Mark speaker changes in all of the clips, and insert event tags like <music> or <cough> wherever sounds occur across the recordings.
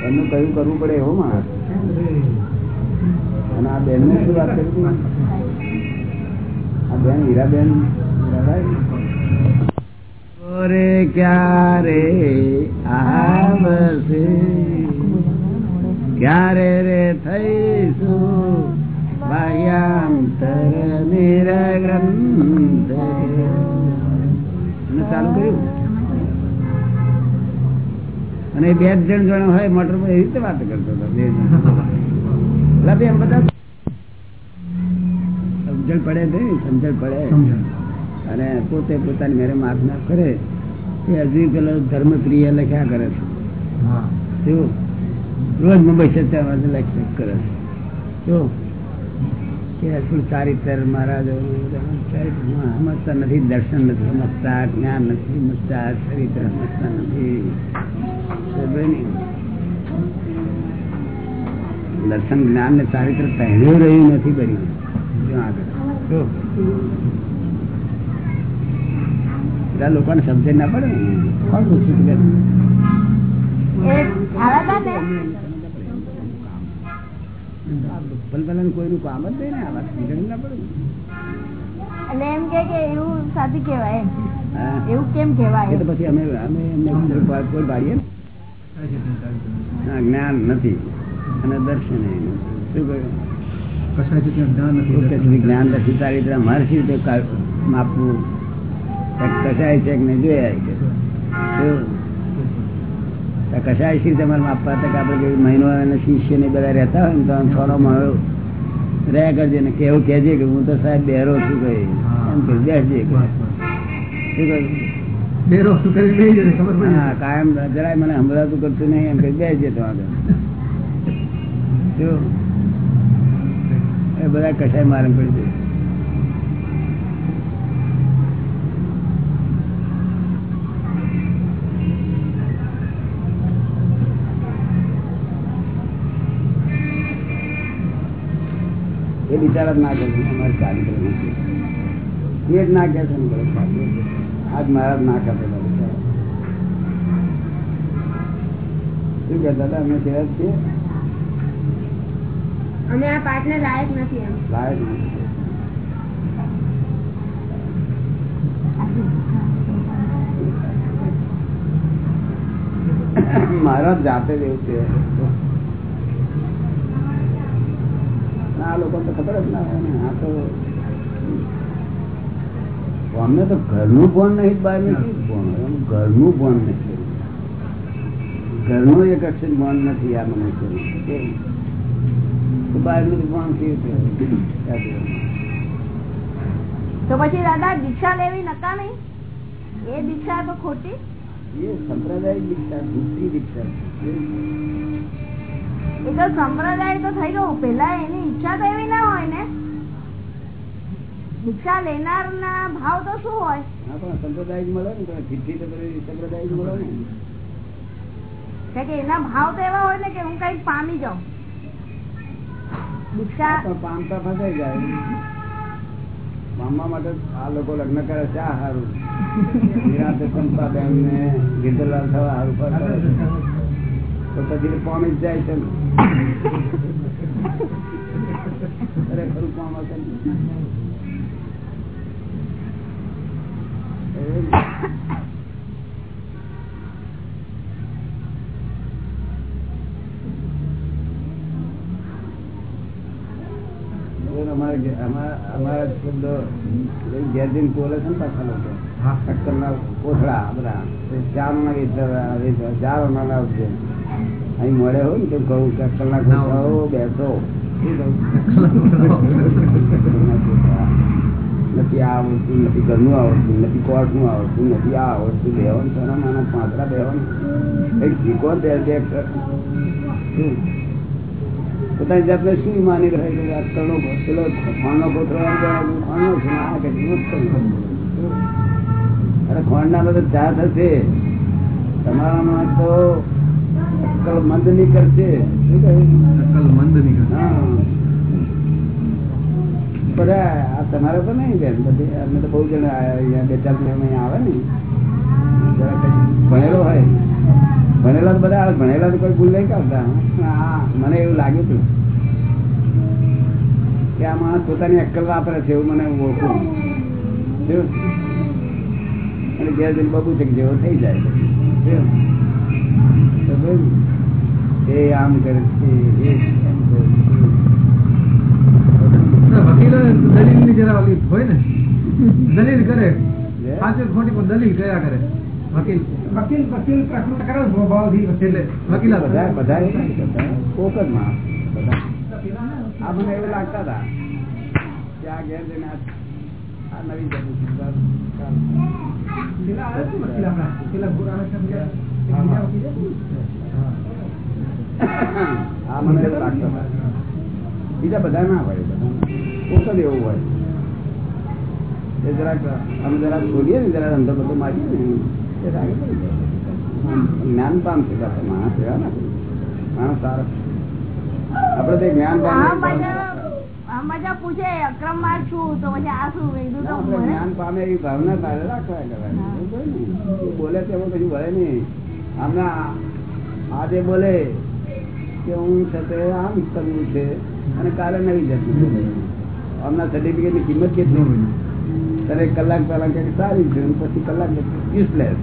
Speaker 1: એમનું કયું કરવું પડે એવો માણસ. અને આ બેન શું વાત કરી આ બેન હીરાબેન હીરાબાઈ ઓરે ક્યારે અને બે જણ જણ હોય મોટર એવી રીતે વાત કરતો હતો બે જણ. એમ બધા સમજણ પડે નહીં સમજણ પડે. અને પોતે પોતાની મેરે માફ ના કરે. એ હજી પેલો ધર્મ પ્રિય લખ્યા કરે છે. શું? રોજ મુંબઈ સત્યામાં લખ કરે છે. શું? કે શું ચારિત્ર મહારાજ સમજતા નથી, દર્શન નથી સમજતા, જ્ઞાન નથી સમજતા, ચરિત્ર સમજતા નથી. દર્શન, જ્ઞાન ને ચારિત્ર પહેર્યું રહ્યું નથી જો આગળ. લોકોને સમજણ ના પડે ને? કોણ પૂછ્યું ભલભલાને કોઈનું કામ જ નહીં ને આ વાત સમજણ ના પડે. ને.
Speaker 2: એમ કે કે એવું સાચું કહેવાય એવું કેમ
Speaker 1: એ તો પછી અમે અમે એમને કોઈ કોઈ ને? જ્ઞાન નથી. અને દર્શન શું કહ્યું? જ્ઞાન દર્શન સારી રીતે રીતે માપવું. કસાય છે કે નહીં જોયા છે શું? તો કશાય શી રીતે માપવા? હતા આપણે મહિનો અને શિષ્ય ને બધા રહેતા હોય ને તો આમ થોડો મારો. રહ્યા કરજે ને કેવું કહેજે કે હું તો સાહેબ બેરો છું કઈ એમ કે બેસજે. શું કહ્યું? હા કાયમ જરાય મને સંભળાતું કરતું નહીં એમ કે બેસજે તો આગળ. શું? એ બધા કશાય મારે પડી જાય એ બિચારા ના કરે છે. અમારે ચાલી કરે નથી એ જ ના કહે છે આજ મારા ના કરતા શું કહેતા હતા? અમે કહેવા છીએ?
Speaker 2: અમે આ પાઠ ને લાયક નથી
Speaker 1: લાયક નથી. મારા જાતે જ એવું છે. આ લોકો તો ખબર જ ના હોય ને. આ તો અમને તો ઘરનું ભણ નહીં બહાર નથી ભણ ઘરનું ભણ નથી. ઘરનું એક અક્ષર ભણ નથી આ મને કર્યું બહારનું ભણ
Speaker 2: તો પછી દાદા દીક્ષા લેવી નકામી એ દીક્ષા તો ખોટી.
Speaker 1: એ સંપ્રદાય દીક્ષા દૂસરી દીક્ષા.
Speaker 2: એ તો સંપ્રદાય તો થઈ ગયું. પેલા એની ઈચ્છા તો એવી ના હોય ને. દીક્ષા લેનાર ના ભાવ તો શું હોય?
Speaker 1: હા પણ સંપ્રદાય જ મળે ને તમે સંપ્રદાય જ મળે ને.
Speaker 2: કે એના ભાવ તો એવા હોય ને કે હું કંઈક પામી જાઉં. દીક્ષા
Speaker 1: પામતા ફસાઈ જાય. પામવા માટે આ લોકો લગ્ન કરે છે આ હારું. નિરાંતે ચંપાબેન ને ગીરધરલાલ થવા હારું પર કરે છે. તો પછી પામી જ જાય છે. ખરેખર પામે છે ને. એ જ. એ અમારે શબ્દો ઘેર જઈને બોલે છે ને પાછા લોકો. અક્કલના કોથળા બધા. વેચવા ચારોના લાવજો અહીં મળે હોય ને તો કહું કે અક્કલના કોથળાઓ બેસો. નથી આ આવડતું નથી ઘરનું આવડતું નથી કોર્ટનું આવડતું નથી આ આવડતું. બેવાનું સોના નાના પાંદડા બેવાનું એક શીખો બે? પોતાની જાતને શું માની રહે છે પેલો ખોણનો ખોણનો આ કે. અરે ખોણના બધા ચા થશે. તમારામાં તો અક્કલ મંદ નીકળશે. શું કહ્યું હા. બધા આ તમારે તો નહીં બેન બધી અમે તો બહુ જણા બે ચાર જણા આવે ને. જરા ભણેલો હોય. ભણેલા તો બધા ભણેલા તો કોઈ ભૂલ નહીં કરતા. હા. મને એવું લાગ્યું હતું કે આ માણસ પોતાની અક્કલ વાપરે છે એવું મને ઓળખું. અને ઘેર જઈને બબુ છે જેવો થઈ જાય એ આમ કરે છે
Speaker 3: વકીલો દલીલની જરા હોય ને. <laughs> દલીલ કરે. સાચું ખોટી પણ દલીલ કયા કરે. વકીલ વકીલ વકીલ કરે
Speaker 1: બધા બધા. આ મને એવું લાગતા હતા કે આ ઘેર જઈને આ નવી
Speaker 3: બીજા
Speaker 1: બધા ના હોય બધા એવું હોય. એ જરાક અમે જરાક છોડીએ ને જરા અંદર બધું મારીએ ને. જ્ઞાન પામશે માણસ એવા ના? માણસ સારો આપડે તો જ્ઞાન પામે એવી ભાવના રાખવા બોલે તેમાં કશું વળે નહીં. હમણાં આજે બોલે કે હું આમ કરવું છે અને કાલે નવી જતી હમણાં સર્ટિફિકેટની કિંમત કેટલી? ત્યારે કલાક પહેલા સારી છે પછી કલાક યુઝલેસ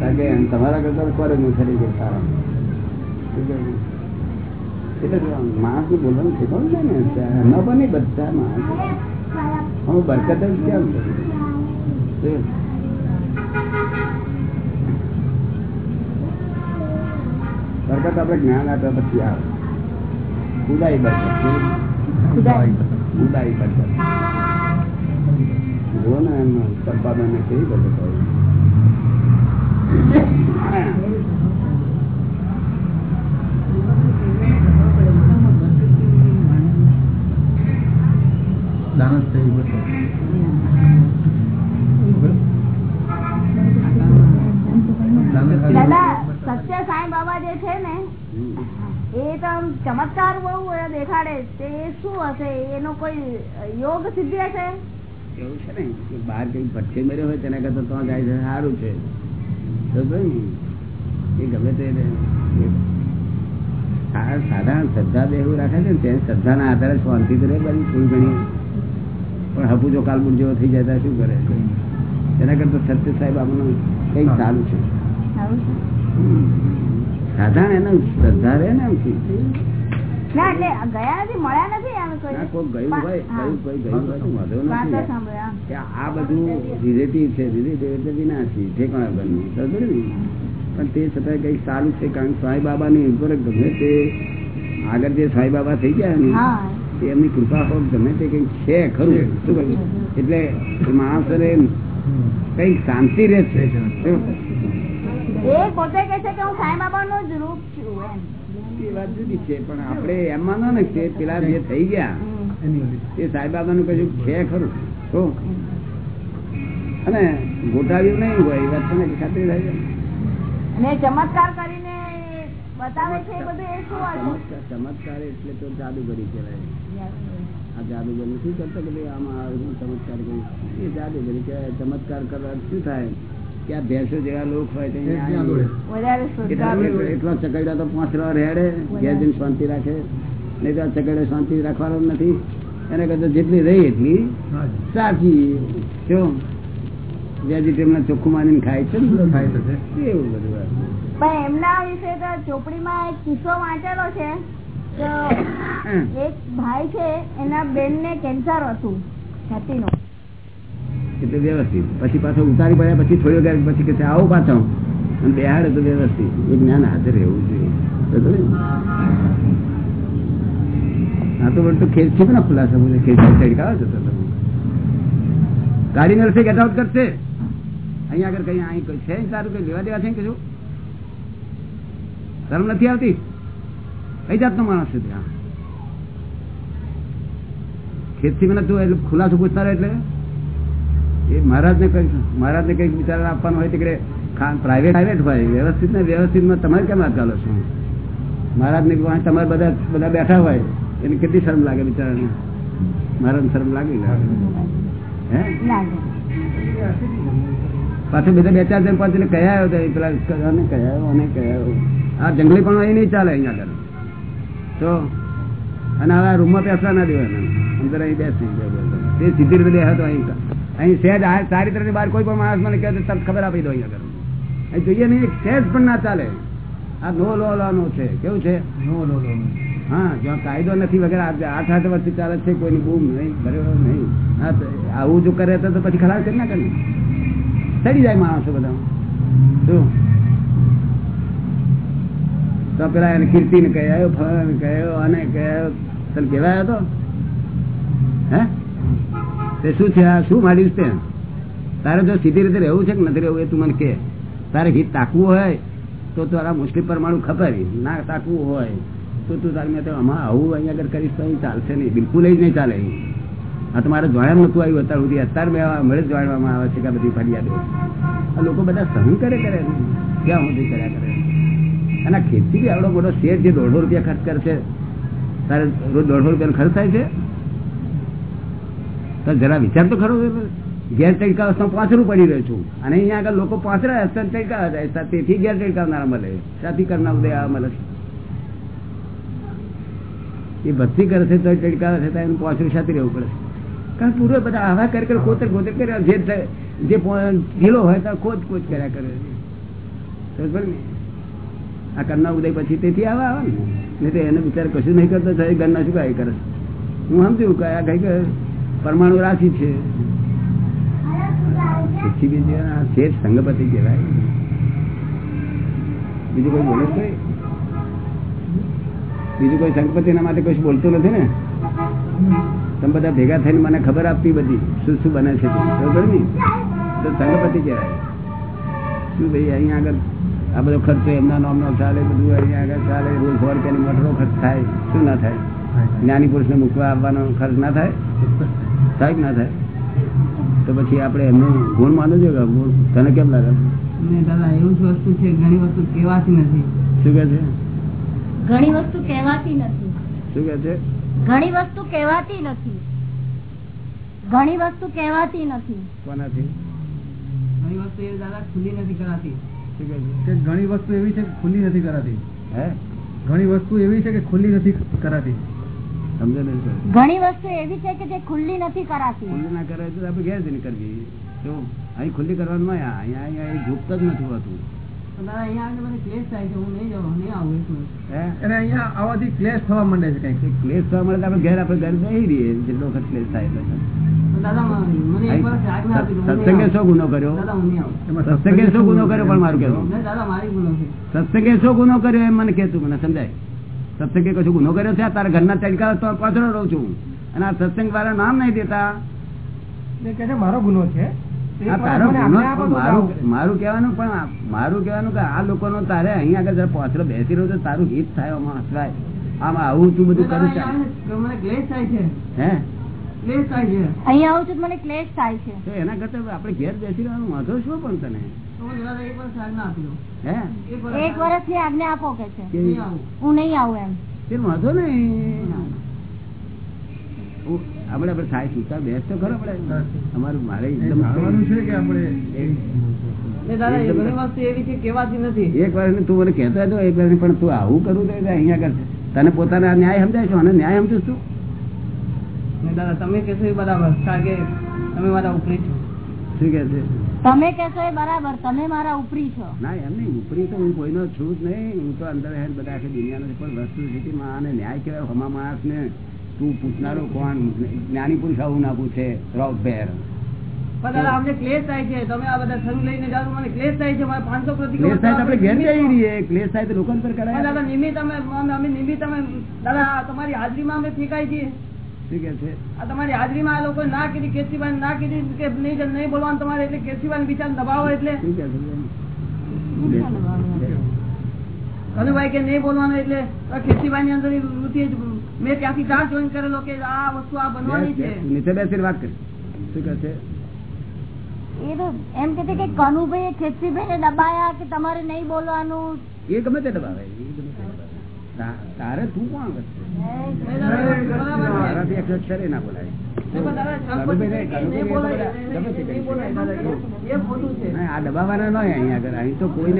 Speaker 1: કારણ કે તમારા કરતા ફોરેનનું થઈ ગયું સારા. એટલે માણસનું બોલવાનું શીખવું છે ને? ન બને બધા માણસ. અમે બરકત જ કેમ બરકત આપણે જ્ઞાન આપ્યા પછી આવે. ઉદાઈ બરકત.
Speaker 2: ઉદાઈ.
Speaker 1: ઉદાઈ બરકત. જુઓ ને એમ સંપાદન કેવી બરકત
Speaker 2: ચમત્કાર બહુ એ દેખાડે તે શું હશે? એનો કોઈ યોગ સિદ્ધિ હશે?
Speaker 1: એવું છે ને બાર બહાર કઈ ભટકે મર્યો હોય તેના કરતા તો જાય છે સારું છે? એ ગમે તે સાધારણ શ્રદ્ધા બે એવું રાખે છે ને તે શ્રદ્ધાના આધારે શાંતિ તો રહે બધી થોડી ઘણી. પણ હપુ જો કાલબુટ જેવો થઈ જાય શું કરે? એના કરતા સત્ય સાહેબ આપણને કંઈક સારું છે. સાધારણ એનો શ્રદ્ધા રહે ને
Speaker 2: એટલે ગયા નથી મળ્યા નથી કોઈ
Speaker 1: કોઈ કોઈ આ બધું રિલેટિવ છે રિલેટિવ એટલે વિનાશી ઠેકાણા બનવું પણ તે છતાં કઈ સારું છે કારણ કે સાંઈ બાબા ની ઉપર ગમે તે આગળ જે સાંઈ બાબા થઈ ગયા ને
Speaker 2: હા.
Speaker 1: એમની કૃપા હોત ગમે તે કંઈક છે ખરું. શું કહ્યું? એટલે માણસને કઈ શાંતિ રહે છે
Speaker 2: એ પોતે કે છે કે હું સાંઈ બાબા નું જ રૂપ છું એમ.
Speaker 1: એ વાત જુદી છે પણ આપણે એમ માનો ને કે પેલા જે થઈ ગયા. એ સાંઈ બાબાનું કશું છે ખરું? શું અને ગોટાવ્યું નહીં હોય એ વાત તને ખાતરી થાય
Speaker 2: અને ચમત્કાર કરીને બતાવે છે એ બધું એ શું
Speaker 1: ચમત્કાર ચમત્કાર એટલે તો જાદુગરી કહેવાય. આ જાદુગર નથી કરતા કે ભાઈ આમાં ચમત્કાર કરી એ જાદુગરી કહેવાય. ચમત્કાર કરવા શું થાય? આ ભેંસો જેવા લોક હોય
Speaker 3: ત્યાં
Speaker 1: એટલા ચકડ્યા તો પાંચ રવા રેડે ઘેર શાંતિ રાખે. નહીં તો આ ચકડે શાંતિ રાખવાનો નથી. એને કરતા જેટલી રહી એટલી સાચી. શું વેજીટેબલ ચોખ્ખું માનીને ખાય છે ને.
Speaker 3: ખાય છે.
Speaker 1: એવું બધું
Speaker 2: પણ એમના વિશે તો ચોપડીમાં એક કિસ્સો વાંચેલો છે. એક ભાઈ છે એના બેન ને કેન્સર હતું છાતીનું.
Speaker 1: એટલે વ્યવસ્થિત. પછી પાછો ઉતારી પડ્યા પછી થોડી વગર પછી કે આવો પાછો. અને બેહાડે તો વ્યવસ્થિત. એ જ્ઞાન હાજર રહેવું જોઈએ. હા તો બધું ખેર છે ને ખુલાસા બોલે ખેર ચડકાવો છો તમે ગાડી નરસે ગેટ આઉટ કરશે. અહીંયા આગળ કઈ, અહીં છે? સારું, કઈ લેવા દેવા છે? કે શું શરમ નથી આવતી? કઈ જાતનો માણસ છે ત્યાં? ખેતથી મને તું એટલે ખુલાસો પૂછતા રહે એટલે? એ મહારાજને કંઈક મહારાજને કંઈક વિચાર આપવાનું હોય તે પ્રાઇવેટ પ્રાઇવેટ હોય. વ્યવસ્થિત ને વ્યવસ્થિતમાં તમારે કેમ ચાલો છો? મહારાજને તમારે બધા બધા બેઠા હોય એને કેટલી શરમ લાગે બિચારાને? મહારાજ શરમ લાગે હે? પાછું બધા બે ચાર જણ પાંચ કયા આવ્યો હતો પેલા આને કયા આવ્યો, અને કયા આવ્યો. આ જંગલી પણ અહીં નહીં ચાલે અહીંયા આગળ. તો અને હવે આ રૂમમાં બેસવા ના દેવાના અંદર અહીં બેસી તે સીધી રીતે બેસે તો અહીં અહીં સહેજ આ સારી તરફની બહાર કોઈ પણ માણસ મને કહે તો તરત ખબર આપી દો અહીંયા આગળ. અહીં જોઈએ નહીં સહેજ પણ ના ચાલે. આ નો લો લો નો છે. કેવું છે?
Speaker 3: નો લો નો.
Speaker 1: હા જ્યાં કાયદો નથી વગેરે આઠ આઠ વર્ષથી ચાલે છે કોઈની બૂમ નહીં બરાબર નહીં. હા આવું જો કરે તો પછી ખરાબ કરી ના. કરે ચડી જાય માણસો બધા. શું? તો પેલા એને કીર્તિ ને કહેવાયો ફળ કહેવાયો અને કહેવાયો તને કહેવાયો તો હે? તે શું છે? આ શું માર્યું છે? તારે જો સીધી રીતે રહેવું છે કે નથી રહેવું એ તું મને કે. તારે ગીત તાકવું હોય તો તારા મુશ્કેલ પરમાણુ ખબર ના તાકવું હોય તો તું તારે મેં આમાં આવું અહીંયા આગળ કરીશ તો ચાલશે નહીં. બિલકુલ જ નહીં ચાલે. આ તમારે જોયા નતું આવ્યું અત્યાર સુધી. અત્યારે મેં મળે જ જાણવામાં આવે છે કે બધી ફરિયાદો. આ લોકો બધા સહન કરે કરે. ક્યાં સુધી કર્યા કરે? અને ખેતી બી આવડો મોટો શેર જે દોઢસો રૂપિયા ખર્ચ કરે છે તારે રોજ દોઢસો રૂપિયાનો ખર્ચ થાય છે? જરા વિચાર તો ખરો ગેર ચડકા અવસ્થામાં પાછળ પડી રહ્યો છું. અને અહીંયા આગળ લોકો હસ્તર ચડકા જાય તેથી ચડકાવનારા મળે. સાથી કરનાર ઉદય મળે. એ ભક્તિ કરે છે તો ચડકાવે છે એનું પાંચરું સાથે રહેવું પડે. કારણ પૂર્વે બધા આવા કરી કરે કોતર કોતર કર્યા જે જે ઢીલો હોય તો ખોજ ખોજ કર્યા કરે. છે? આ કરના ઉદય પછી તેથી આવા આવે ને. નહીં તો એનો વિચાર કશું નહીં કરતો. ઘરના શું કાંઈ કરે? હું સમજ્યું કે આ કંઈક પરમાણુ રાશિ છે. શેઠ સંગપતિ કહેવાય. બીજું કોઈ બોલે છે બીજું કોઈ સંગપતિના માટે કોઈ બોલતું નથી ને? તમે બધા ભેગા થઈને મને ખબર આપતી બધી શું શું બને છે બરોબર ને? તો સંગપતિ કહેવાય. શું ભાઈ અહીંયા આગળ આ બધો ખર્ચો એમના નામનો ચાલે બધું અહીંયા આગળ ચાલે રોજ સો રૂપિયાની મોટરો ખર્ચ થાય શું ના થાય? જ્ઞાની પુરુષને મૂકવા આવવાનો ખર્ચ ના થાય? થાય કે ના થાય? તો પછી આપણે એમનો ગુણ માનો છો કે ગુણ તને કેમ લાગે?
Speaker 4: દાદા એવું જ વસ્તુ છે ઘણી વસ્તુ કહેવાતી નથી.
Speaker 1: શું કે છે?
Speaker 2: ઘણી વસ્તુ કહેવાતી નથી.
Speaker 1: શું કે છે?
Speaker 2: ઘણી વસ્તુ કહેવાતી નથી. ઘણી વસ્તુ કહેવાતી નથી.
Speaker 1: કોનાથી?
Speaker 4: ઘણી વસ્તુ એ દાદા ખુલ્લી નથી કરાતી.
Speaker 1: શું કે
Speaker 3: ઘણી વસ્તુ એવી છે કે ખુલ્લી નથી કરાતી.
Speaker 1: હે?
Speaker 3: ઘણી વસ્તુ એવી છે કે ખુલ્લી નથી કરાતી.
Speaker 1: સમજો ને
Speaker 2: ઘણી વસ્તુ એવી છે કે જે ખુલ્લી નથી કરાતી.
Speaker 1: ખુલ્લી ના કરે તો આપણે ઘેર કરવી? તો અહીં ખુલ્લી કરવાનું નહીં અહીંયા અહીંયા ઝૂકત જ નથી હોતું.
Speaker 4: તો દાદા અહીંયા આગળ મને ક્લેશ થાય છે હું નહીં જાઉં નહીં આવું એટલું.
Speaker 1: હે?
Speaker 3: અને અહીંયા આવવાથી ક્લેશ થવા માંડે છે કંઈક.
Speaker 1: એ ક્લેશ થવા મળે તો આપણે ઘેર આપણે ઘર બેસી રહીએ જેટલો વખત ક્લેશ થાય એટલો વખત.
Speaker 4: તો દાદા મ- મને એક વાર આજ્ઞા આપી દો, હું નહીં
Speaker 1: સત્સંગે શું ગુનો કર્યો? સત્સંગે શું ગુનો કર્યો પણ મારું
Speaker 4: કેવું
Speaker 1: સત્સંગે શું ગુનો કર્યો એમ મને કેતું મને સમજાય? સત્સંગે કશું ગુનો કર્યો છે? તારા ઘરના તડકા તો પાછળ રહું છું. અને આ સત્સંગ વાળા નામ નહીં દેતા.
Speaker 3: મારો ગુનો છે.
Speaker 1: મારું મારું કહેવાનું પણ મારું કહેવાનું કે આ લોકોનો તારે અહીંયા આગળ જરા પાછળ બેસી રહ્યો તો તારું હિત થાય આમાં હસવાય આમાં આવું તું બધું કરું છે
Speaker 4: મને ક્લેશ થાય છે.
Speaker 1: હે?
Speaker 4: ક્લેશ થાય છે.
Speaker 2: અહીંયા આવું છું મને ક્લેશ થાય છે.
Speaker 1: એના કરતા આપણે ઘેર બેસી રહેવાનું વાંધો શું પણ તને?
Speaker 4: એક
Speaker 2: વર્ષ વર્ષની આજ્ઞા આપો કે છે. હું નહીં આવું. એમ.
Speaker 1: વાંધો નહીં. થાય બેસ તો ખરો અમારું મારે
Speaker 3: છે કે
Speaker 1: એક વાર તું મને કહેતો હતો એક વાર પણ તું આવું કરું તો કે અહીંયા કર તને પોતાના ન્યાય સમજાય છો? અને ન્યાય સમજું છું
Speaker 4: ને દાદા તમે કેશો એ બરાબર. કારણ કે તમે મારા ઉપરી છો.
Speaker 1: શું કે છે?
Speaker 2: તમે કહેશો એ બરાબર તમે મારા ઉપરી છો.
Speaker 1: ના એમ નહીં ઉપરી તો હું કોઈનો છું જ નહીં. હું તો અંદર હેડ બધા આખી દુનિયાનો પણ વસ્તુ સ્થિતિમાં આને ન્યાય કહેવાય હમા માણસ તું પૂછનારો કોણ? જ્ઞાની પુરુષ આવું ના પૂછે રોક ભેર.
Speaker 4: પણ દાદા અમને ક્લેશ થાય છે. તમે આ બધા સંઘ લઈને જાઓ મને ક્લેશ થાય છે. મારે પાંચસો પ્રતિ
Speaker 1: ક્લેશ થાય આપણે ઘેર જઈ રહીએ. ક્લેશ થાય તો લોકો પર કરાય.
Speaker 4: દાદા નિમિત્ત અમે નિમિત્ત અમે દાદા તમારી હાજરીમાં અમે ફેંકાય છીએ.
Speaker 1: શું કે છે?
Speaker 4: તમારી હાજરીમાં આ લોકો ના કીધી કેસરીભાઈ ના કીધી કે નહીં નહીં બોલવાનું તમારે એટલે કેસરીભાઈ બિચાર દબાવો એટલે?
Speaker 1: શું કે
Speaker 4: કનુભાઈ કે નહીં બોલવાનું એટલે? કેસરીભાઈ ની અંદર વૃત્તિ જ મેં ત્યાંથી ચાર જોઈન કરેલો કે આ વસ્તુ આ બનવાની છે?
Speaker 1: નીચે બેસીને વાત કરી. શું કે છે?
Speaker 2: એ તો એમ કે કે કનુભાઈ ખેતરીભાઈ ને દબાયા કે તમારે નહીં બોલવાનું?
Speaker 1: એ ગમે તે દબાવે તારે તું કોણ એક અક્ષરે ના બોલાય. ના, ન અહીંયા આગળ. તો કરી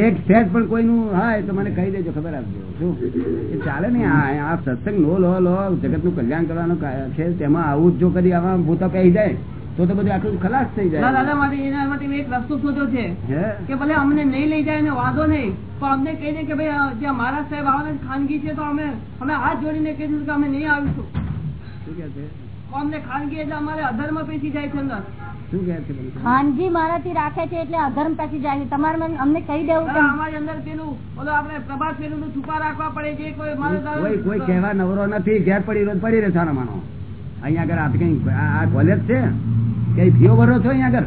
Speaker 1: એક સેજ પણ કોઈનું હોય તો મને કહી દેજો ખબર આપજો. શું? એ ચાલે નહીં આ સત્સંગ નો લો લો. જગતનું કલ્યાણ કરવાનું છે તેમાં આવું જ કદી આવા ભૂતો કહી જાય. તો તો બધું આખું ખલાસ થઈ જાય.
Speaker 4: દાદા માટે એના માટે એક રસ્તો શોધ્યો છે. કે ભલે અમને નહીં લઈ જાય ને વાંધો નહીં પણ અમને કહી દે કે ભાઈ જ્યાં મહારાજ સાહેબ આવવાના ખાનગી છે તો અમે અમે હાથ જોડીને કહી દીધું કે અમે નહીં આવીશું.
Speaker 1: શું કે છે?
Speaker 4: અમને ખાનગી એટલે અમારે અધર્મ પેસી જાય છે અંદર.
Speaker 1: શું કે છે બધું?
Speaker 2: મારાથી રાખે છે એટલે અધર્મ પેસી જાય છે. તમારે અમને કહી દેવું કે
Speaker 4: અમારી અંદર પેલું ઓલો આપણે પ્રભાત પેલું છુપા રાખવા પડે છે કોઈ
Speaker 1: કોઈ કોઈ કહેવા નવરો નથી ઘેર પડી રોજ પડી રહે છે માનો અહીંયા આગળ આ કઈ આ કોલેજ છે? ફીઓ ભરો છો અહીંયા આગળ?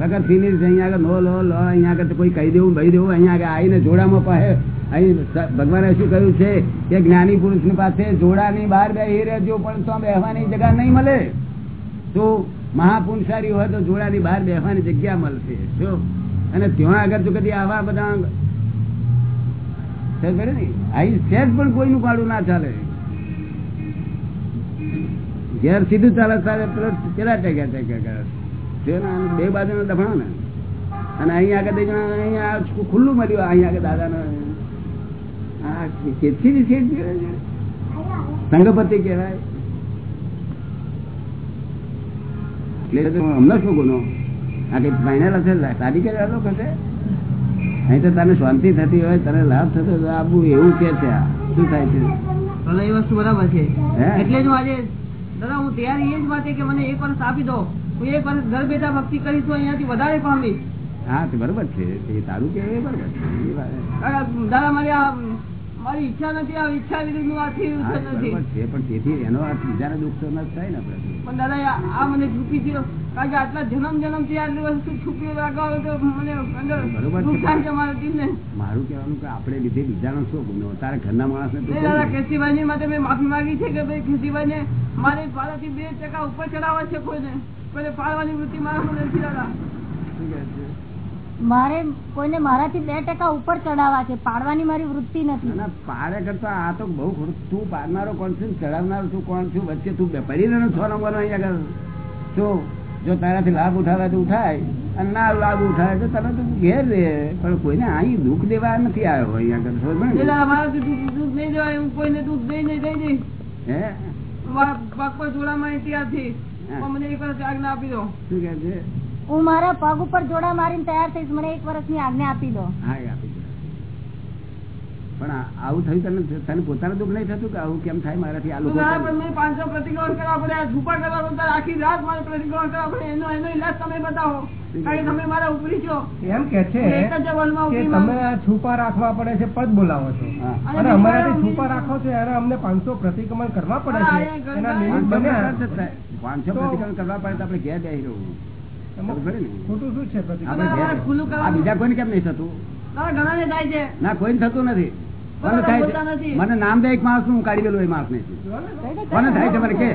Speaker 1: વગર ફીની અહીંયા આગળ નો લો લો, અહીંયા આગળ તો કોઈ કહી દેવું, ભાઈ દેવું, અહીંયા આગળ આવીને જોડામાં પાસે અહીં ભગવાને શું કહ્યું છે કે જ્ઞાની પુરુષની પાસે જોડાની બહાર બેહી રહેજો, પણ તો બેહવાની જગ્યા નહીં મળે. તો મહાપુરુષારી હોય તો જોડાની બહાર બેહવાની જગ્યા મળશે. જો. અને ત્યાં આગળ જો કદી આવા બધા સમજ સેજ પણ કોઈનું પાડું ના ચાલે. ઘેર સીધું ચાલે સારે પેલો ટેક્યા ટેક્યા કરે. બે બાજુ દફણો ને. અને અહીંયા આગળ અહીંયા ખુલ્લું મળ્યું અહીંયા આગળ દાદાને. કેટલી શેઠ સંગપતિ કહેવાય. એટલે હમણાં શું ગુનો? આ કઈ ફાઇનલ હશે શાદી કરેલા લોકો હશે અહીં તો તને શાંતિ થતી હોય તને લાભ થતો આબુ એવું કે છે શું થાય છે?
Speaker 4: એ વસ્તુ બરાબર છે? એટલે જ આજે દાદા હું તૈયારી એ જ માટે કે મને એક વર્ષ આપી દો. હું એક વર્ષ ઘર બેઠા ભક્તિ કરી તો અહીંયાથી વધારે પામી
Speaker 1: હા તે બરોબર છે. એ તારું કે એ બરોબર છે.
Speaker 4: દાદા મારી આ મારી ઈચ્છા નથી આ ઈચ્છા વિરુદ્ધનું આ થયું નથી.
Speaker 1: પણ તેથી એનો અર્થ બીજાને દુઃખ તો ન થાય ને
Speaker 4: પણ દાદા આ- આ મને ચૂકી થયો. કારણ કે આટલા જન્મ જન્મથી આટલી વસ્તુ છૂપી રાખવા તો મને અંદર
Speaker 1: બરોબર છે.
Speaker 4: દુઃખ થાય છે મારા દિલને.
Speaker 1: મારું કહેવાનું કે આપણે લીધે બીજાનો શું ગુનો? તારા ઘરના
Speaker 4: દાદા કેસીભાઈ માટે મેં માફી માંગી છે કે ભાઈ કેસીભાઈ ને મારે મારાથી બે ટકા ઉપર ચડાવવા છે કોઈને. કોઈને પાડવાની વૃત્તિ મારા નથી દાદા?
Speaker 2: મારે કોઈને મારાથી બે ટકા ઉપર ચડાવવા છે. પાડવાની મારી વૃત્તિ નથી.
Speaker 1: ના, ના, પાડે કરતા આ તો બહુ તું પાડનારો કોણ છું ચડાવનારો તું કોણ છું? વચ્ચે તું પડી રહ્યો છો નંબરનો અહીંયા આગળ. શું? જો તારાથી લાભ ઉઠાવે તો ઉઠાય. અને ના લાભ ઉઠાવે તો તમે તો ઘેર રે પણ કોઈને અહીં દુઃખ દેવા નથી આવ્યો અહીંયા?
Speaker 4: દુઃખ દુઃખ નહીં દેવાય. હું કોઈને દુઃખ દઈ નહીં દઈ દઈશ.
Speaker 1: હે?
Speaker 4: પગ પર જોડામાં ઇતિહાસથી
Speaker 1: હા.
Speaker 4: મને એક વર્ષ આજ્ઞા આપી દો.
Speaker 1: શું છે?
Speaker 2: હું મારા પગ ઉપર જોડા મારીને તૈયાર થઈશ. મને એક વર્ષની આજ્ઞા આપી દો.
Speaker 1: હા આપી દે. પણ આવું થયું તને તને પોતાનું દુઃખ નહીં થતું કે આવું કેમ થાય મારાથી આ લોકો
Speaker 4: પાંચસો પ્રતિક્રમણ કરવા પડે છુપા કરવા પડે આખી રાત મારે પ્રતિક્રમણ કરવા પડે એનો એનો ઈલાજ તમે બતાવો. કારણ તમે મારા ઉપરી છો.
Speaker 3: એમ કે છે તમે છુપા રાખવા પડે છે પદ બોલાવો છો.
Speaker 4: અને
Speaker 3: અમારાથી છુપા રાખો છો ત્યારે અમને પાંચસો પ્રતિક્રમણ કરવા પડે છે. એના નિમિત્ત
Speaker 1: પાંચસો પ્રતિક્રમણ પાંચસો
Speaker 3: તો-
Speaker 1: પ્રતિક્રમણ કરવા પડે તો આપણે ઘેર બેસી?
Speaker 3: ખોટું શું છે.
Speaker 1: બીજા કોઈને કેમ નહીં થતું?
Speaker 4: ઘણા ઘણાને થાય છે.
Speaker 1: ના કોઈને થતું નથી. મને થાય છે. મને નામ દે માણસ હું કાઢી ગયેલું એ માણસ ને મને થાય છે મને કે.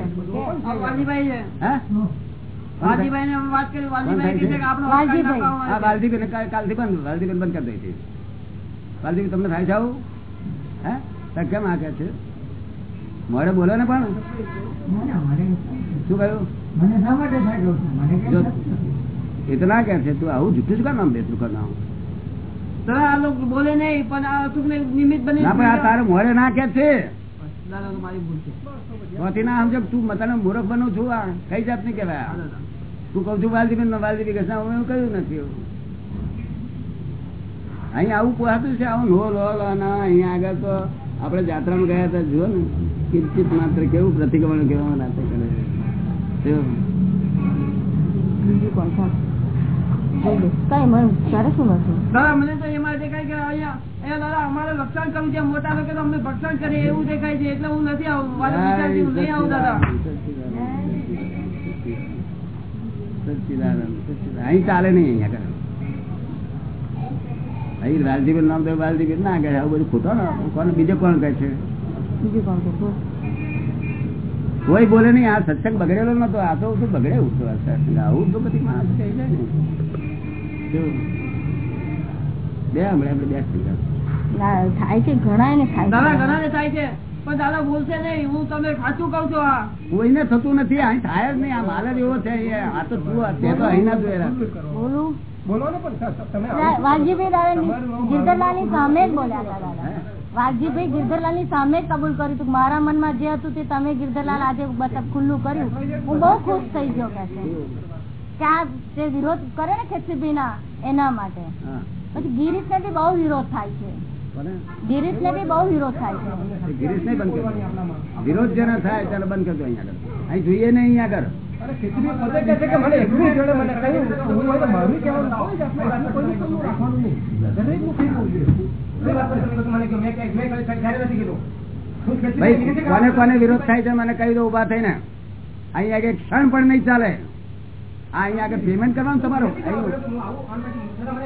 Speaker 4: ને
Speaker 1: તમને થાય છે આવું? હે? કેમ આ કે છે? મોડે બોલો ને પણ. શું કહ્યું? એ તો ના કે છે તું આવું જુઠ્ઠું જ કામ નામ દે તું કર નામ
Speaker 4: દાદા, આ લોકો બોલે નહીં પણ આ સુખને નિમિત્ત બની
Speaker 1: ના પણ આ તારે મોડે ના કે છે?
Speaker 4: મારી ભૂલ છે.
Speaker 1: તોથી ના સમજો તું તને મૂર્ખ બનું છું આ કઈ જાત નહીં?
Speaker 4: દાદા.
Speaker 1: તું કઉ છું વાલદીબેન વાલદીબી કે હું એવું કહ્યું નથી અહીં આવું કહેતું છે આવું નો લો લો ના અહીંયા આગળ તો આપણે જાત્રામાં ગયા હતા જુઓ ને કિંચિત માત્ર કેવું પ્રતિક્રમણ કેવા નાટક કરે
Speaker 2: કઈ મને તારે શું નથી
Speaker 4: દાદા મને તો એમાં દેખાય કે અહીંયા અહીંયા દાદા અમારે રક્ષણ કરવું છે મોટા લોકો તો અમને ભક્ષણ કરે એવું દેખાય છે એટલે હું નથી આવું. મારા વિચારથી હું નહીં આવું દાદા.
Speaker 1: સચ્ચિદાનંદ, સચ્ચિદાનંદ. અહીં ચાલે નહીં અહીંયા આગળ. અહીં વાલજીબેન નામ તો વાલજીબેન ના કહે આવું બધું ખોટો ને કોને બીજે કોણ કહે છે?
Speaker 2: બીજું કોણ છે?
Speaker 1: કોઈ બોલે નહીં આ સત્સંગ બગડેલો નતો આ તો શું બગડે ઉઠતો આ સત્સંગ. આવું તો બધી માણસ કહી જાય ને? બે હમણાં આપણે બેસી
Speaker 2: થાય છે ઘણા ને થાય
Speaker 4: દાદા
Speaker 2: છે.
Speaker 4: ઘણા થાય છે. પણ દાદા બોલશે નહીં. હું તમે સાચું કઉ છું આ.
Speaker 1: કોઈને થતું નથી. અહીં થાય જ નહીં. આ માલ જ એવો છે. આ તો તે તો અહીં ના જોયેલા.
Speaker 2: બોલું.
Speaker 3: બોલો ને પણ સ- સ- તમે
Speaker 2: વાલજીભાઈ દાદા ની સામે જ બોલ્યા હતા દાદા. વાલજીભાઈ ગિરધરલાલની સામે કબૂલ કર્યું હતું. મારા મનમાં જે હતું તે તમે ગિરધરલાલ આજે ખુલ્લું કર્યું. હું બહુ ખુશ થઈ ગયો કે જે વિરોધ કરે ને ખેતસીભાઈ ના એના માટે. પછી ગિરીશ ને બી બહુ વિરોધ થાય છે? ગિરીશ ને બી બહુ વિરોધ થાય છે.
Speaker 1: ગિરીશ નહીં બંધ કરતો. વિરોધ જેના થાય ત્યારે બંધ કરજો અહીંયા આગળ. અહીં જોઈએ ને અહીંયા આગળ.
Speaker 3: મને કરતો
Speaker 1: કોને કોને વિરોધ થાય છે? કહી દો ઊભા થઈને. અહીંયા આગળ ક્ષણ પણ નહીં ચાલે. અહીંયા આગળ પેમેન્ટ કરવાનું તમારું?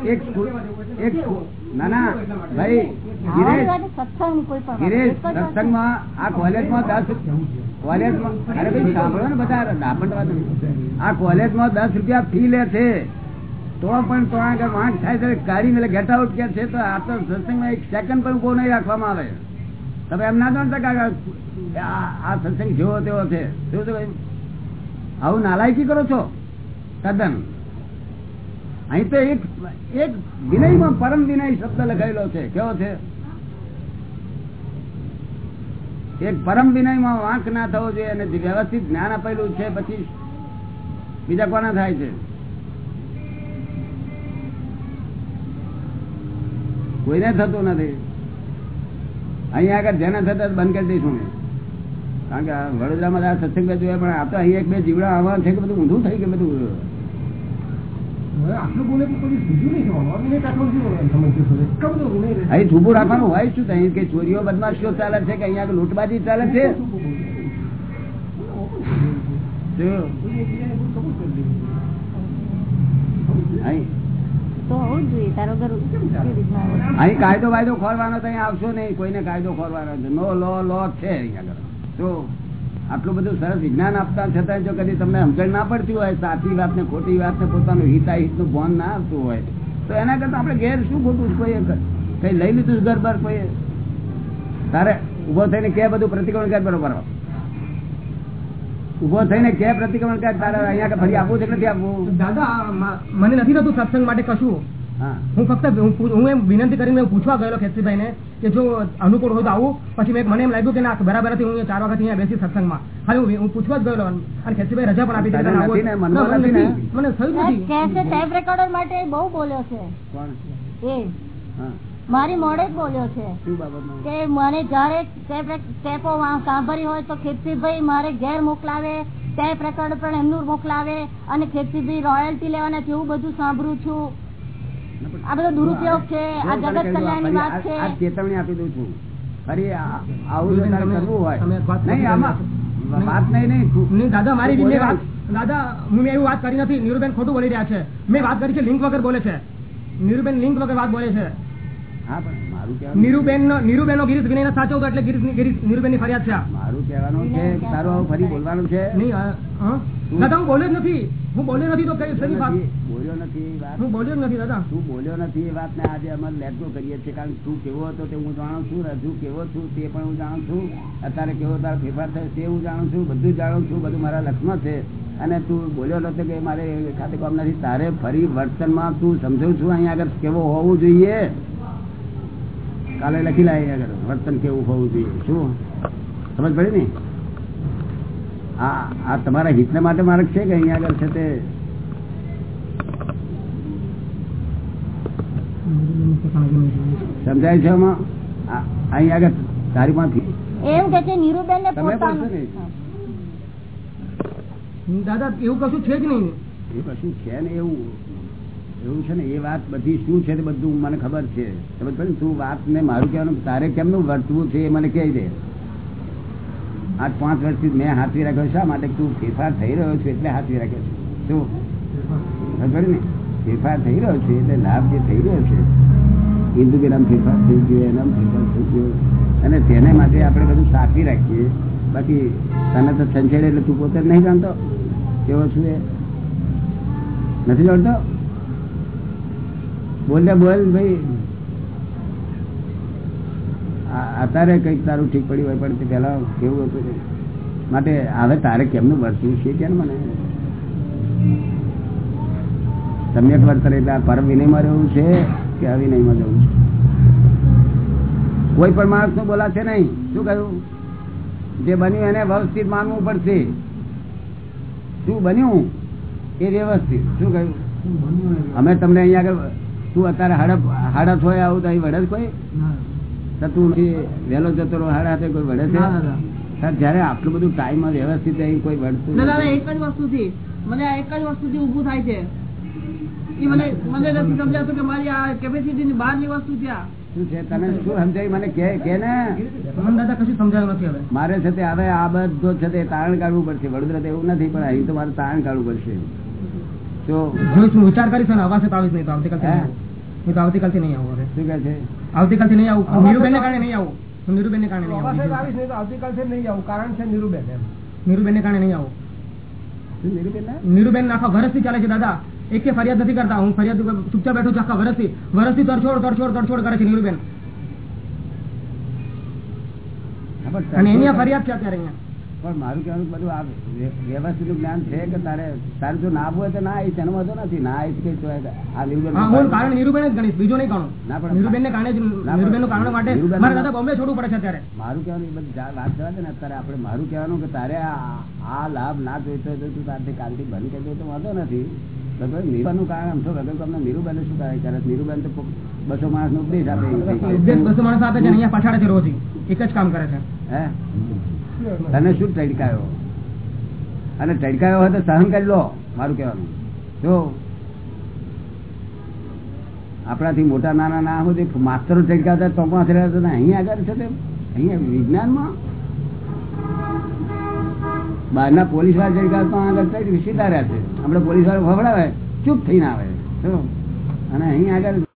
Speaker 1: એક ના
Speaker 2: કોઈ
Speaker 1: તો પણ આગળ વાંક થાય છે ગાડી મેલે ગેટ આઉટ કે છે તો આ તો સત્સંગમાં એક સેકન્ડ પણ ઊભો નહીં રાખવામાં આવે. તમે એમ ના જાણતા કે આ સત્સંગ જેવો તેવો છે. શું આવું નાલાયકી કરો છો? તદ્દન. અહીં તો એક એક વિનયમાં પરમ વિનય શબ્દ લખાયેલો છે. કેવો છે? એક પરમ વિનયમાં વાંક ના થવો જોઈએ અને વ્યવસ્થિત જ્ઞાન આપેલું છે પછી બીજા કોના થાય છે? કોઈને થતું નથી. અહીંયા આગળ જેને થતા બંધ કરી દઈશું કારણ કે વડોદરામાં સત્સંગ જોયા પણ આ તો અહીંયા એક બે જીવડા આવવાના છે કે બધું ઊંધું થઈ ગયું બધું. અહીં છૂપું રાખવાનું હોય શું? અહીં કે ચોરીઓ બદમાશીઓ ચાલે છે કે અહીંયા લૂંટબાજી ચાલે છે? અહીં કાયદો વાયદો ખોરવાનો તો અહીંયા આવશો નહીં. કોઈને કાયદો ખોરવાનો નો લો લો છે અહીંયા આગળ. તો આટલું બધું સરસ વિજ્ઞાન આપતા છતાં જો કદી તમને સમજણ ના પડતી હોય, સાચી વાત ને ખોટી વાત ને પોતાનું હિતાહિતનું ભાન ના આવતું હોય, તો એના કરતા આપણે ઘેર શું ખોટું કોઈ કઈ લઈ લીધું ઘર કોઈ તારે ઊભો થઈને કે બધું પ્રતિક્રમણ કર બરોબર. ઊભો થઈને કે પ્રતિક્રમણ કર, તારે અહીંયા ફરી આપવું છે નથી આપવું.
Speaker 3: દાદા મને નથી થતું સત્સંગ માટે કશું.
Speaker 1: હા.
Speaker 3: ફક્ત હું એમ વિનંતી કરીને પૂછવા ગયેલો ખેતરીભાઈ ને કે જો અનુકૂળ હોય તો આવું. પછી મને એમ લાગ્યું કે ના બરાબર હું ચાર વખત અહીંયા બેસી સત્સંગમાં. ખાલી હું પૂછવા જ ગયેલો અને ખેતરીભાઈ રજા પણ આપી દીધી. મને થયું નથી.
Speaker 2: ટેપ રેકોર્ડર માટે બહુ બોલ્યો છે. એ. મારી મોડે જ બોલ્યો છે કે મને જયારે ટેપ ટેપો સાંભળી હોય તો ખેતરીભાઈ મારે ઘેર મોકલાવે ટેપ રેકોર્ડ પણ એમનું મોકલાવે અને ખેતરીભાઈ રોયલ્ટી લેવાના જેવું બધું સાંભળું છું. આ બધો દુરુપયોગ છે આ જગત કલ્યાણની વાત છે.
Speaker 1: આ ચેતવણી આપી દઉં છું. ફરી આવું કરવું હોય. નહીં આમાં વાત નહીં. નહીં
Speaker 3: દાદા મારી વાત દાદા હું મેં એવી વાત કરી નથી. નીરુબેન ખોટું બોલી રહ્યા છે. મેં વાત કરી છે લિંક વગર બોલે છે. નીરુબેન લિંક વગર વાત બોલે છે.
Speaker 1: હા પણ
Speaker 3: નીરુબેન નીરુબેન નો ગિરીશ વિનય સાચો એટલે ગિરીશ ગિરીશ નીરુબેનની ફરિયાદ છે
Speaker 1: મારું કહેવાનું છે તારું ફરી બોલવાનું છે?
Speaker 3: નહીં દાદા હું બોલ્યો જ નથી. હું બોલ્યો નથી તો કઈ શેની વાત?
Speaker 1: બોલ્યો નથી વાત.
Speaker 3: હું બોલ્યો નથી દાદા.
Speaker 1: તું બોલ્યો નથી એ વાતને આજે અમે લેટકો કરીએ છીએ કારણ તું કેવો હતો તે હું જાણું છું રજુ કેવો છું તે પણ હું જાણું છું. અત્યારે કેવો તારો ફેરફાર થયો તે હું જાણું છું બધું જાણું છું બધું મારા લક્ષમાં છે. અને તું બોલ્યો નતો કે મારે ખાતે કામ નથી તારે ફરી વર્તનમાં તું સમજવું છું અહીંયા આગળ કેવો હોવું જોઈએ? કાલે લખી લાય આગળ. વર્તન કેવું હોવું જોઈએ? શું? સમજ પડી ને? આ આ તમારા હિતને માટે માર્ગ છે કે અહીંયા આગળ છે તે? સમજાય છે અહીં આગળ તારી માંથી
Speaker 2: એમ કે છે નીરુબેન ને? પોતાનું
Speaker 3: દાદા એવું કશું છે જ નહીં.
Speaker 1: એ કશું છે ને એવું? એવું છે ને, એ વાત બધી શું છે બધું મને ખબર છે. પડી તું વાત ને મારું કહેવાનું, તારે કેમનું વર્તવું છે એ મને કહી દે. આજ પાંચ વર્ષથી મેં હાથવી રાખ્યો, શા માટે? તું ફેરફાર થઈ રહ્યો છું એટલે હાથવી રાખ્યો છું. શું? પડી ને, ફેરફાર થઈ રહ્યો છે એટલે લાભ જે થઈ રહ્યો છે હિન્દુ નામ ફેરફાર થઈ ગયો એનામ ફેરફાર થઈ ગયો. અને તેને માટે આપણે બધું સાચવી રાખીએ. બાકી તને તો સંચેડે એટલે તું પોતે જ નહીં જાણતો. કેવો છું એ? નથી જાણતો? બોલ્યા બોલ ભાઈ. આ- અત્યારે કંઈક તારું ઠીક પડ્યું હોય પણ પેલા કેવું હતું માટે હવે તારે કેમનું વર્તવું છે કે મને? સમ્યક વર્તન એટલે આ પરમ વિનયમાં રહેવું છે કે અવિનયમાં રહેવું છે? કોઈ પણ માણસનું બોલાશે નહીં. શું કહ્યું? જે બન્યું એને વ્યવસ્થિત માનવું પડશે. શું બન્યું? એ વ્યવસ્થિત. શું કહ્યું? અમે તમને અહીંયા આગળ તું અત્યારે હડપ હાડા હોય આવું તો અહીં વડે કોઈ? તું વહેલો જતો રહો હાડા હાથે કોઈ વડે છે? સર જયારે આટલું બધું ટાઈમ વ્યવસ્થિત અહીં કોઈ
Speaker 4: ના,
Speaker 1: નથી.
Speaker 4: એક જ વસ્તુથી મને એક જ વસ્તુથી ઊભું થાય છે. મને મને નથી સમજાતું કે મારી આ કેપેસિટી ની
Speaker 1: ને? મારે છે તે હવે આ બધો છે તે તારણ કાઢવું પડશે. વડોદરા તો એવું નથી પણ અહીં તો મારે તારણ કાઢવું પડશે. તો
Speaker 3: વિચાર કરીશ અને આવાસ આવીશ નહીં તો. હું તો આવતીકાલથી નહીં આવું હવે.
Speaker 1: શું કહે છે?
Speaker 3: આવતીકાલથી નહીં આવું. નીરુબેન કારણે નહીં આવું. હું નીરુબેનને કારણે નહીં આવું.
Speaker 5: આવીશ નહીં તો આવતીકાલથી નહીં આવું. કારણ છે નીરુબેન એમ.
Speaker 3: નીરુબેનને કારણે નહીં આવું.
Speaker 1: નિરૂબેન?
Speaker 3: નીરુબેન આખા વર્ષથી ચાલે છે દાદા. એક કે ફરિયાદ નથી કરતા. હું ફરિયાદ ચૂપચાપ બેઠું છું આખા વર્ષથી વર્ષથી તરછોડ તરછોડ તરછોડ કરે છે નીરુબેન. અને એની ફરિયાદ છે અત્યારે અહીંયા.
Speaker 1: પણ મારું કહેવાનું બધું આ વ્યવસ્થિત જ્ઞાન છે કે તારે તારે જો ના હોય તો ના આવીશ એનો વાંધો નથી. ના આવીશ કે આ નિરૂબેન
Speaker 3: કારણ. નિરૂબેન જ ગણીશ બીજો નહીં
Speaker 1: ના, પણ-
Speaker 3: નિરૂબેન ને કારણે નીરુબેન કારણ માટે મારે દાદા બોમ્બે છોડવું પડે છે અત્યારે.
Speaker 1: મારું કહેવાનું એ બધી વાત જવા દે ને અત્યારે આપણે મારું કહેવાનું કે તારે આ લાભ ના જોઈતો હોય તો તું તારથી કાલથી બંધ કરી દે તો વાંધો નથી. નિરૂબેનનું કારણ આમ તો વગર તમને નિરૂબેન શું કરે કરે નિરૂબેન તો બસો માણસ નો ઉપદેશ આપે.
Speaker 3: ઉપદેશ બસો માણસ આપે છે અહીંયા પછાડે છે રોજ. એક જ કામ કરે છે.
Speaker 1: હે? તને શું ટડકાયો અને ટડકાયો હોય તો સહન કરી લો, મારું કહેવાનું. જો આપણાથી મોટા નાના ના હોય માસ્તરો ટડકાતા રહ્યા હતા ને? આગળ છે તે અહીંયા વિજ્ઞાનમાં? બહારના પોલીસવાળા ટડકાતા આગળ ચડી સીધા રહ્યા છે. આપણે પોલીસવાળા ફફડાવે ચૂપ થઈને આવે. અને અહીં આગળ